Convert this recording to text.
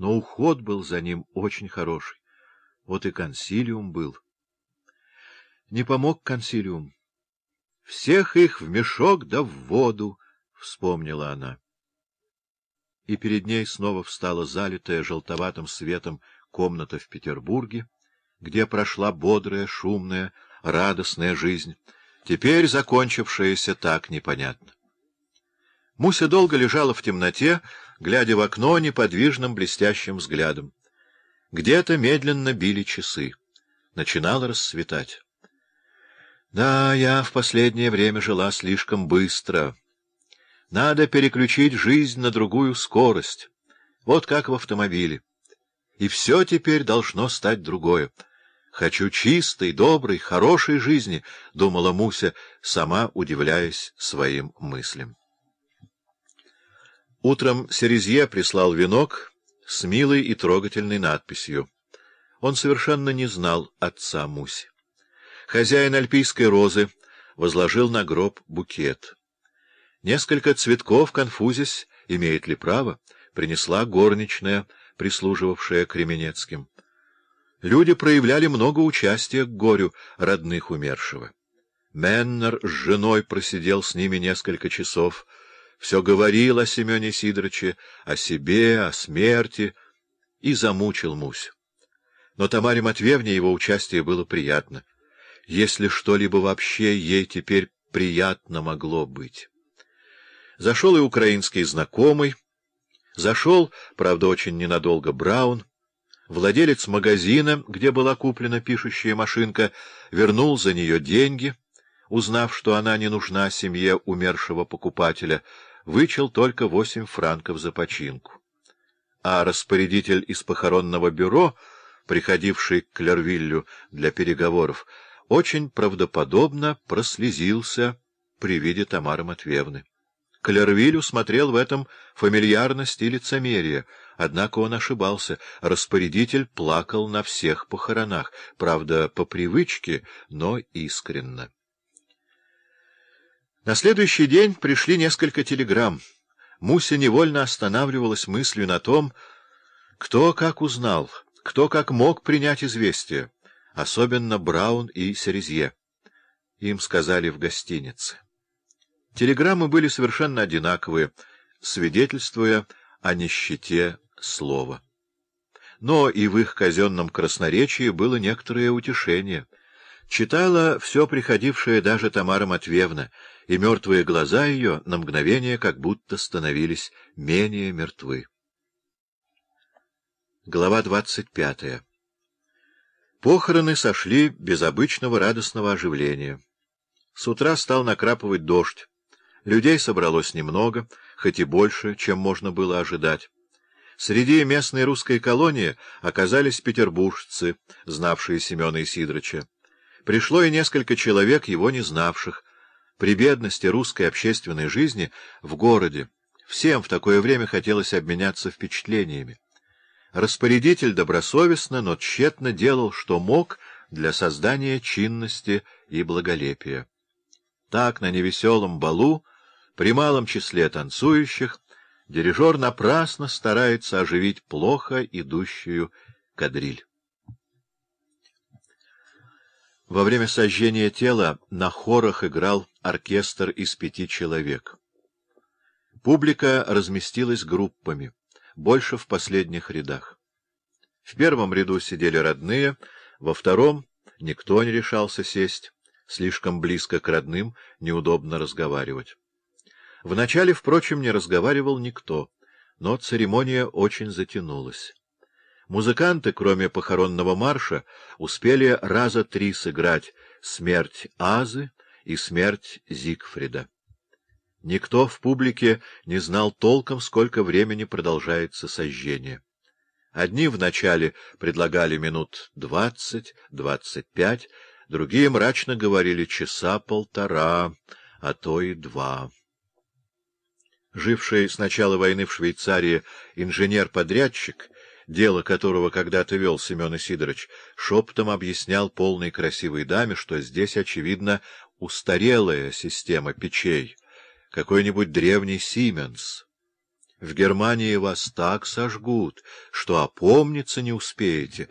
но уход был за ним очень хороший. Вот и консилиум был. Не помог консилиум. Всех их в мешок да в воду, — вспомнила она. И перед ней снова встала залитая желтоватым светом комната в Петербурге, где прошла бодрая, шумная, радостная жизнь, теперь закончившаяся так непонятно. Муся долго лежала в темноте, глядя в окно неподвижным блестящим взглядом. Где-то медленно били часы. Начинало рассветать. Да, я в последнее время жила слишком быстро. Надо переключить жизнь на другую скорость. Вот как в автомобиле. И все теперь должно стать другое. Хочу чистой, доброй, хорошей жизни, — думала Муся, сама удивляясь своим мыслям. Утром Серезье прислал венок с милой и трогательной надписью. Он совершенно не знал отца Муси. Хозяин альпийской розы возложил на гроб букет. Несколько цветков, конфузясь, имеет ли право, принесла горничная, прислуживавшая Кременецким. Люди проявляли много участия к горю родных умершего. Меннер с женой просидел с ними несколько часов, все говорил о Семене Сидоровиче, о себе, о смерти, и замучил Мусю. Но Тамаре Матвеевне его участие было приятно, если что-либо вообще ей теперь приятно могло быть. Зашел и украинский знакомый, зашел, правда, очень ненадолго, Браун, владелец магазина, где была куплена пишущая машинка, вернул за нее деньги, узнав, что она не нужна семье умершего покупателя — вычел только восемь франков за починку. А распорядитель из похоронного бюро, приходивший к Клервиллю для переговоров, очень правдоподобно прослезился при виде Тамары Матвеевны. Клервиль смотрел в этом фамильярность и лицемерие, однако он ошибался. Распорядитель плакал на всех похоронах, правда, по привычке, но искренно. На следующий день пришли несколько телеграмм. Муся невольно останавливалась мыслью на том, кто как узнал, кто как мог принять известие, особенно Браун и Серезье. Им сказали в гостинице. Телеграммы были совершенно одинаковые, свидетельствуя о нищете слова. Но и в их казенном красноречии было некоторое утешение. Читала все приходившее даже Тамара Матвеевна — и мертвые глаза ее на мгновение как будто становились менее мертвы. Глава двадцать пятая Похороны сошли без обычного радостного оживления. С утра стал накрапывать дождь. Людей собралось немного, хоть и больше, чем можно было ожидать. Среди местной русской колонии оказались петербуржцы, знавшие Семена Исидорыча. Пришло и несколько человек, его не знавших, при бедности русской общественной жизни в городе всем в такое время хотелось обменяться впечатлениями. Распорядитель добросовестно, но тщетно делал, что мог для создания чинности и благолепия. Так, на невеселом балу, при малом числе танцующих, дирижер напрасно старается оживить плохо идущую кадриль. Во время сожжения тела на хорах играл оркестр из пяти человек. Публика разместилась группами, больше в последних рядах. В первом ряду сидели родные, во втором никто не решался сесть, слишком близко к родным неудобно разговаривать. Вначале, впрочем, не разговаривал никто, но церемония очень затянулась. Музыканты, кроме похоронного марша, успели раза три сыграть «Смерть Азы» и «Смерть Зигфрида». Никто в публике не знал толком, сколько времени продолжается сожжение. Одни вначале предлагали минут двадцать, двадцать пять, другие мрачно говорили часа полтора, а то и два. Живший с начала войны в Швейцарии инженер-подрядчик — дело которого когда-то вел Семен Сидорович, шепотом объяснял полной красивой даме, что здесь, очевидно, устарелая система печей, какой-нибудь древний Сименс. В Германии вас так сожгут, что опомниться не успеете,